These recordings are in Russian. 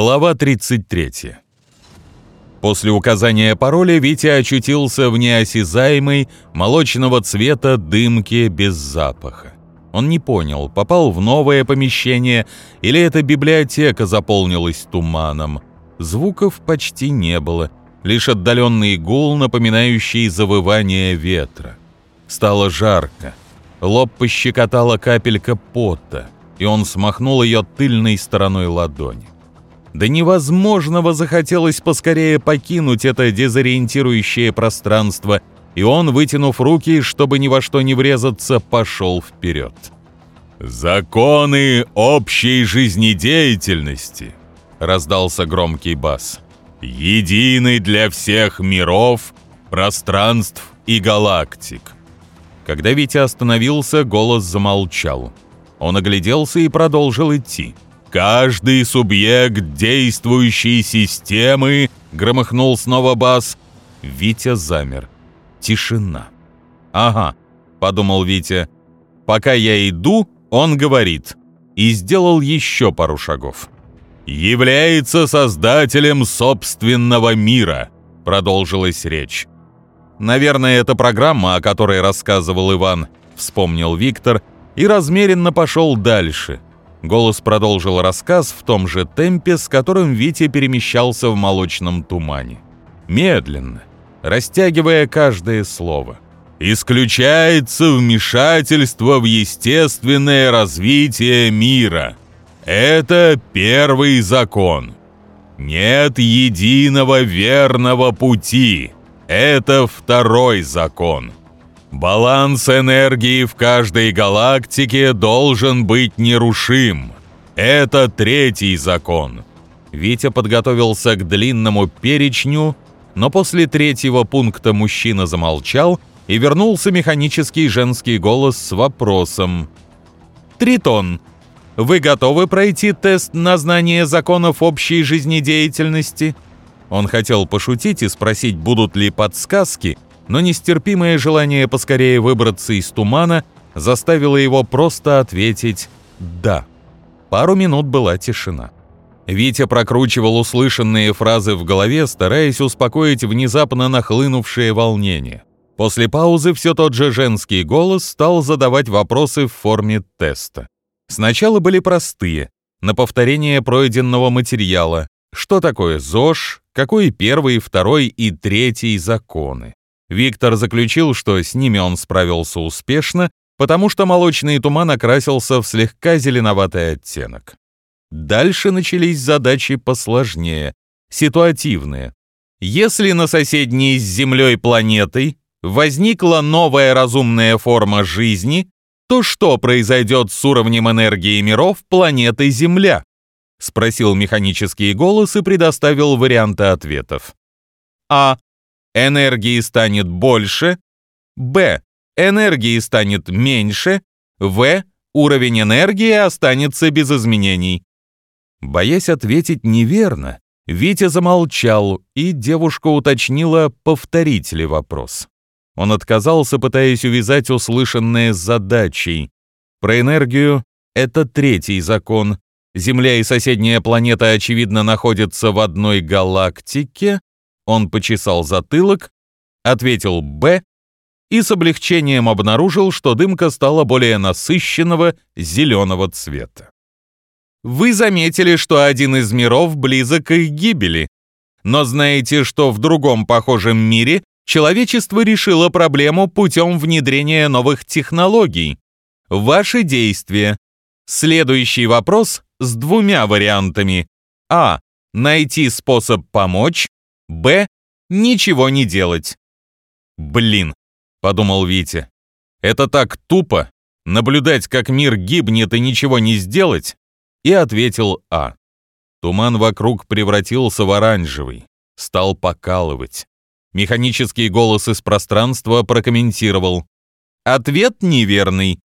Глава 33. После указания пароля Витя очутился в неосязаемой, молочного цвета дымке без запаха. Он не понял, попал в новое помещение или эта библиотека заполнилась туманом. Звуков почти не было, лишь отдаленный гул, напоминающий завывание ветра. Стало жарко. Лоб пощекотала капелька пота, и он смахнул ее тыльной стороной ладони. До невозможного захотелось поскорее покинуть это дезориентирующее пространство, и он, вытянув руки, чтобы ни во что не врезаться, пошел вперед. «Законы общей жизнедеятельности!» — раздался громкий бас. «Единый для всех миров, пространств и галактик». Когда Витя остановился, голос замолчал. Он огляделся и продолжил идти. «Каждый субъект действующей системы», — громыхнул снова бас. Витя замер. Тишина. «Ага», — подумал Витя. «Пока я иду, он говорит». И сделал еще пару шагов. «Является создателем собственного мира», — продолжилась речь. «Наверное, это программа, о которой рассказывал Иван», — вспомнил Виктор и размеренно пошел дальше — Голос продолжил рассказ в том же темпе, с которым Витя перемещался в молочном тумане. Медленно, растягивая каждое слово. «Исключается вмешательство в естественное развитие мира. Это первый закон. Нет единого верного пути. Это второй закон. Баланс энергии в каждой галактике должен быть нерушим. Это третий закон. Витя подготовился к длинному перечню, но после третьего пункта мужчина замолчал и вернулся механический женский голос с вопросом. «Тритон, вы готовы пройти тест на знание законов общей жизнедеятельности?» Он хотел пошутить и спросить, будут ли подсказки – но нестерпимое желание поскорее выбраться из тумана заставило его просто ответить «да». Пару минут была тишина. Витя прокручивал услышанные фразы в голове, стараясь успокоить внезапно нахлынувшее волнение. После паузы все тот же женский голос стал задавать вопросы в форме теста. Сначала были простые, на повторение пройденного материала. Что такое ЗОЖ, какой первый, второй и третий законы. Виктор заключил, что с ними он справился успешно, потому что молочный туман окрасился в слегка зеленоватый оттенок. Дальше начались задачи посложнее, ситуативные. Если на соседней с Землей планетой возникла новая разумная форма жизни, то что произойдет с уровнем энергии миров планеты Земля? Спросил механический голос и предоставил варианты ответов. А энергии станет больше, б. энергии станет меньше, в. уровень энергии останется без изменений. Боясь ответить неверно, Витя замолчал, и девушка уточнила, повторить ли вопрос. Он отказался, пытаясь увязать услышанное с задачей. Про энергию — это третий закон. Земля и соседняя планета, очевидно, находятся в одной галактике, он почесал затылок, ответил «Б» и с облегчением обнаружил, что дымка стала более насыщенного зеленого цвета. Вы заметили, что один из миров близок к их гибели, но знаете, что в другом похожем мире человечество решило проблему путем внедрения новых технологий. Ваши действия. Следующий вопрос с двумя вариантами. А. Найти способ помочь. Б. Ничего не делать. Блин, подумал Витя. Это так тупо наблюдать, как мир гибнет и ничего не сделать. И ответил А. Туман вокруг превратился в оранжевый, стал покалывать. Механический голос из пространства прокомментировал. Ответ неверный.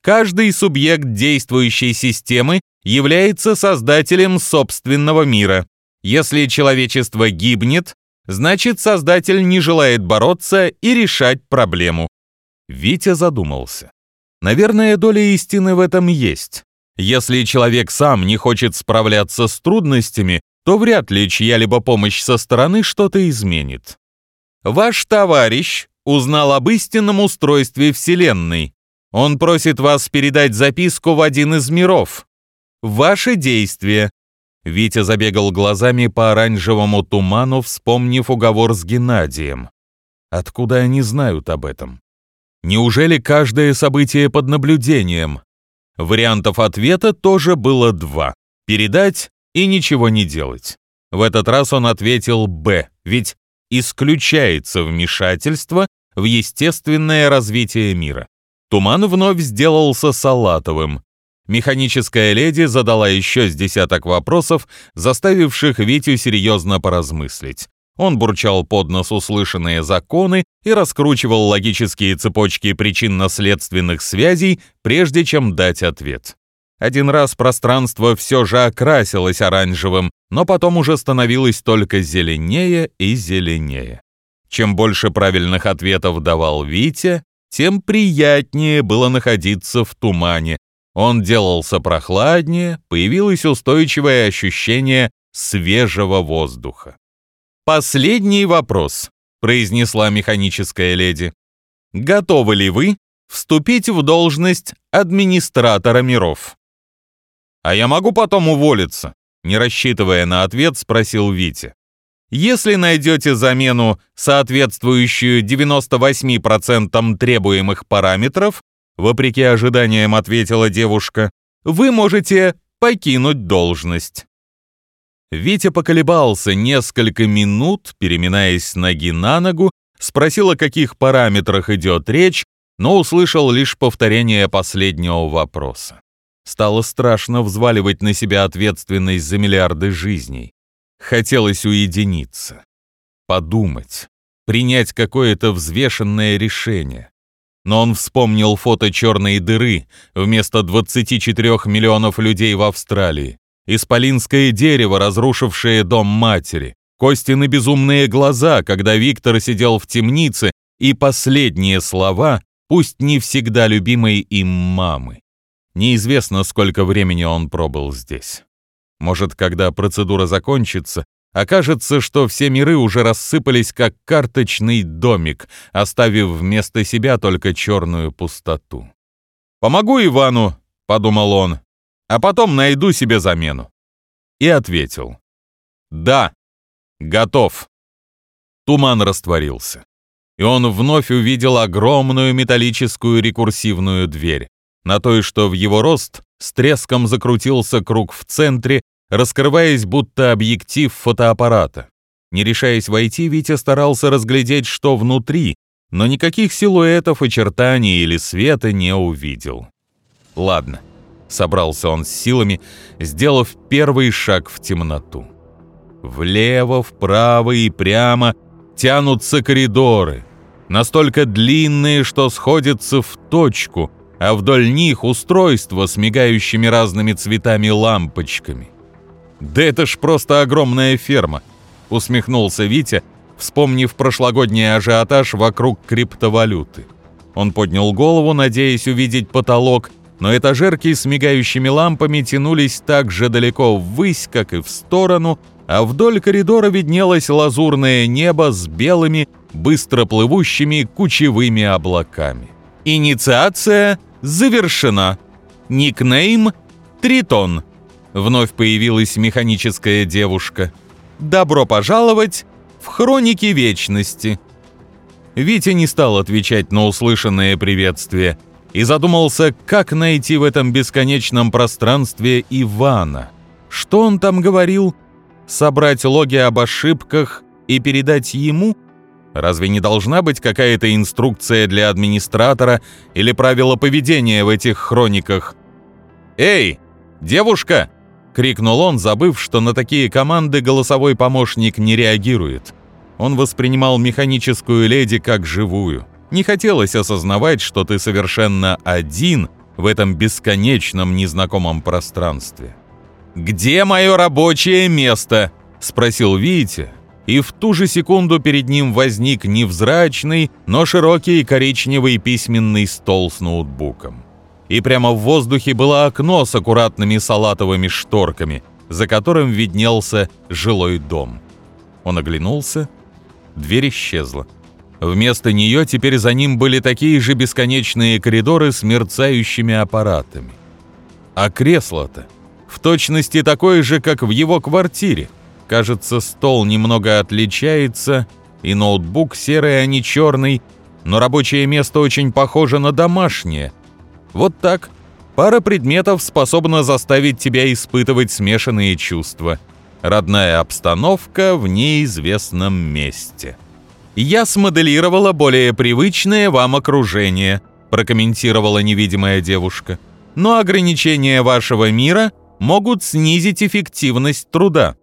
Каждый субъект действующей системы является создателем собственного мира. Если человечество гибнет, значит создатель не желает бороться и решать проблему. Витя задумался. Наверное, доля истины в этом есть. Если человек сам не хочет справляться с трудностями, то вряд ли чья-либо помощь со стороны что-то изменит. Ваш товарищ узнал об истинном устройстве Вселенной. Он просит вас передать записку в один из миров. Ваши действия. Витя забегал глазами по оранжевому туману, вспомнив уговор с Геннадием. Откуда они знают об этом? Неужели каждое событие под наблюдением? Вариантов ответа тоже было два. Передать и ничего не делать. В этот раз он ответил «Б», ведь исключается вмешательство в естественное развитие мира. Туман вновь сделался салатовым. Механическая леди задала еще с десяток вопросов, заставивших Витю серьезно поразмыслить. Он бурчал под нос услышанные законы и раскручивал логические цепочки причинно-следственных связей, прежде чем дать ответ. Один раз пространство все же окрасилось оранжевым, но потом уже становилось только зеленее и зеленее. Чем больше правильных ответов давал Витя, тем приятнее было находиться в тумане. Он делался прохладнее, появилось устойчивое ощущение свежего воздуха. «Последний вопрос», — произнесла механическая леди. «Готовы ли вы вступить в должность администратора миров?» «А я могу потом уволиться?» Не рассчитывая на ответ, спросил Витя. «Если найдете замену, соответствующую 98% требуемых параметров, вопреки ожиданиям ответила девушка, вы можете покинуть должность». Витя поколебался несколько минут, переминаясь ноги на ногу, спросил, о каких параметрах идет речь, но услышал лишь повторение последнего вопроса. Стало страшно взваливать на себя ответственность за миллиарды жизней. Хотелось уединиться, подумать, принять какое-то взвешенное решение. Но он вспомнил фото черной дыры вместо 24 миллионов людей в Австралии, исполинское дерево, разрушившее дом матери, Костины безумные глаза, когда Виктор сидел в темнице, и последние слова, пусть не всегда любимой им мамы. Неизвестно, сколько времени он пробыл здесь. Может, когда процедура закончится, окажется, что все миры уже рассыпались как карточный домик, оставив вместо себя только черную пустоту. «Помогу Ивану», — подумал он, — «а потом найду себе замену». И ответил. «Да, готов». Туман растворился, и он вновь увидел огромную металлическую рекурсивную дверь. На той, что в его рост, с треском закрутился круг в центре, раскрываясь будто объектив фотоаппарата. Не решаясь войти, Витя старался разглядеть, что внутри, но никаких силуэтов, очертаний или света не увидел. Ладно, собрался он с силами, сделав первый шаг в темноту. Влево, вправо и прямо тянутся коридоры, настолько длинные, что сходятся в точку, а вдоль них устройство с мигающими разными цветами лампочками. «Да это ж просто огромная ферма», — усмехнулся Витя, вспомнив прошлогодний ажиотаж вокруг криптовалюты. Он поднял голову, надеясь увидеть потолок, но этажерки с мигающими лампами тянулись так же далеко ввысь, как и в сторону, а вдоль коридора виднелось лазурное небо с белыми, быстро плывущими кучевыми облаками. Инициация завершена. Никнейм Тритон. Вновь появилась механическая девушка. Добро пожаловать в Хроники Вечности. Витя не стал отвечать на услышанное приветствие и задумался, как найти в этом бесконечном пространстве Ивана. Что он там говорил? Собрать логи об ошибках и передать ему – Разве не должна быть какая-то инструкция для администратора или правила поведения в этих хрониках? «Эй, девушка!» — крикнул он, забыв, что на такие команды голосовой помощник не реагирует. Он воспринимал механическую леди как живую. Не хотелось осознавать, что ты совершенно один в этом бесконечном незнакомом пространстве. «Где мое рабочее место?» — спросил Витя, и в ту же секунду перед ним возник невзрачный, но широкий коричневый письменный стол с ноутбуком. И прямо в воздухе было окно с аккуратными салатовыми шторками. за которым виднелся жилой дом. Он оглянулся, дверь исчезла. Вместо нее теперь за ним были такие же бесконечные коридоры с мерцающими аппаратами. А кресло-то в точности такое же, как в его квартире. Кажется, стол немного отличается, и ноутбук серый, а не черный, но рабочее место очень похоже на домашнее. Вот так. Пара предметов способна заставить тебя испытывать смешанные чувства. Родная обстановка в неизвестном месте. «Я смоделировала более привычное вам окружение», прокомментировала невидимая девушка. «Но ограничения вашего мира могут снизить эффективность труда».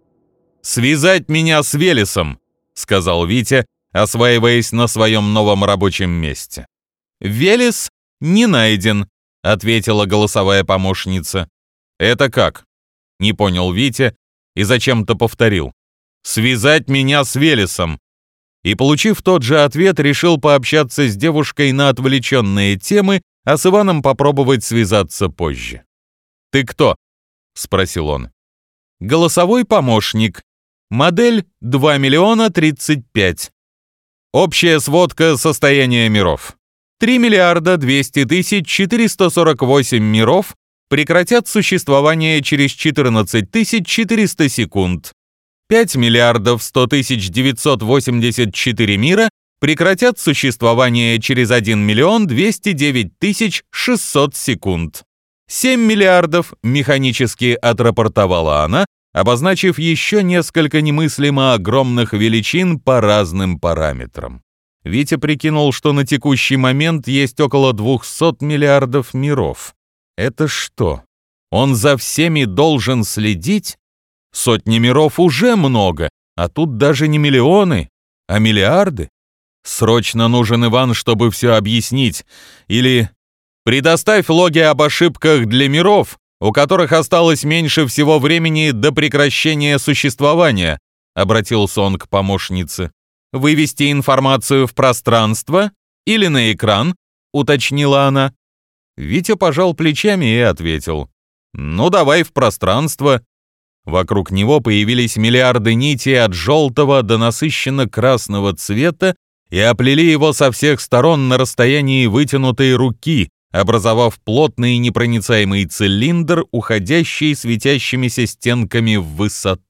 «Связать меня с Велесом», — сказал Витя, осваиваясь на своем новом рабочем месте. «Велес не найден», — ответила голосовая помощница. «Это как?» — не понял Витя и зачем-то повторил. «Связать меня с Велесом» и, получив тот же ответ, решил пообщаться с девушкой на отвлеченные темы, а с Иваном попробовать связаться позже. «Ты кто?» — спросил он. «Голосовой помощник. Модель 2 миллиона 35. Общая сводка состояния миров. 3 миллиарда 200 тысяч 448 миров прекратят существование через 14 тысяч 400 секунд. 5 миллиардов 100 тысяч 984 мира прекратят существование через 1 миллион 209 тысяч 600 секунд. 7 миллиардов механически отрапортовала она, обозначив еще несколько немыслимо огромных величин по разным параметрам. Витя прикинул, что на текущий момент есть около 200 миллиардов миров. Это что? Он за всеми должен следить? Сотни миров уже много, а тут даже не миллионы, а миллиарды. Срочно нужен Иван, чтобы все объяснить. Или предоставь логи об ошибках для миров, у которых осталось меньше всего времени до прекращения существования, обратился он к помощнице. Вывести информацию в пространство или на экран, уточнила она. Витя пожал плечами и ответил. Ну давай в пространство. Вокруг него появились миллиарды нитей от желтого до насыщенно красного цвета и оплели его со всех сторон на расстоянии вытянутой руки, образовав плотный непроницаемый цилиндр, уходящий светящимися стенками в высоту.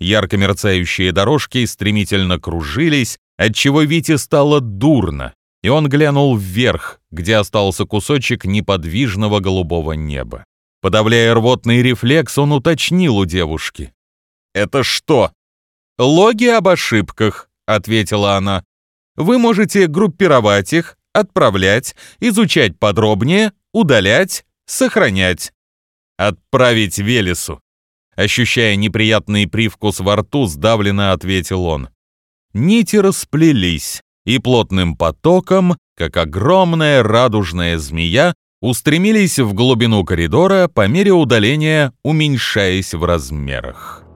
Ярко мерцающие дорожки стремительно кружились, отчего Вите стало дурно, и он глянул вверх, где остался кусочек неподвижного голубого неба. Подавляя рвотный рефлекс, он уточнил у девушки. «Это что?» «Логи об ошибках», — ответила она. «Вы можете группировать их, отправлять, изучать подробнее, удалять, сохранять». «Отправить Велесу», — ощущая неприятный привкус во рту, сдавленно ответил он. Нити расплелись, и плотным потоком, как огромная радужная змея, устремились в глубину коридора по мере удаления, уменьшаясь в размерах.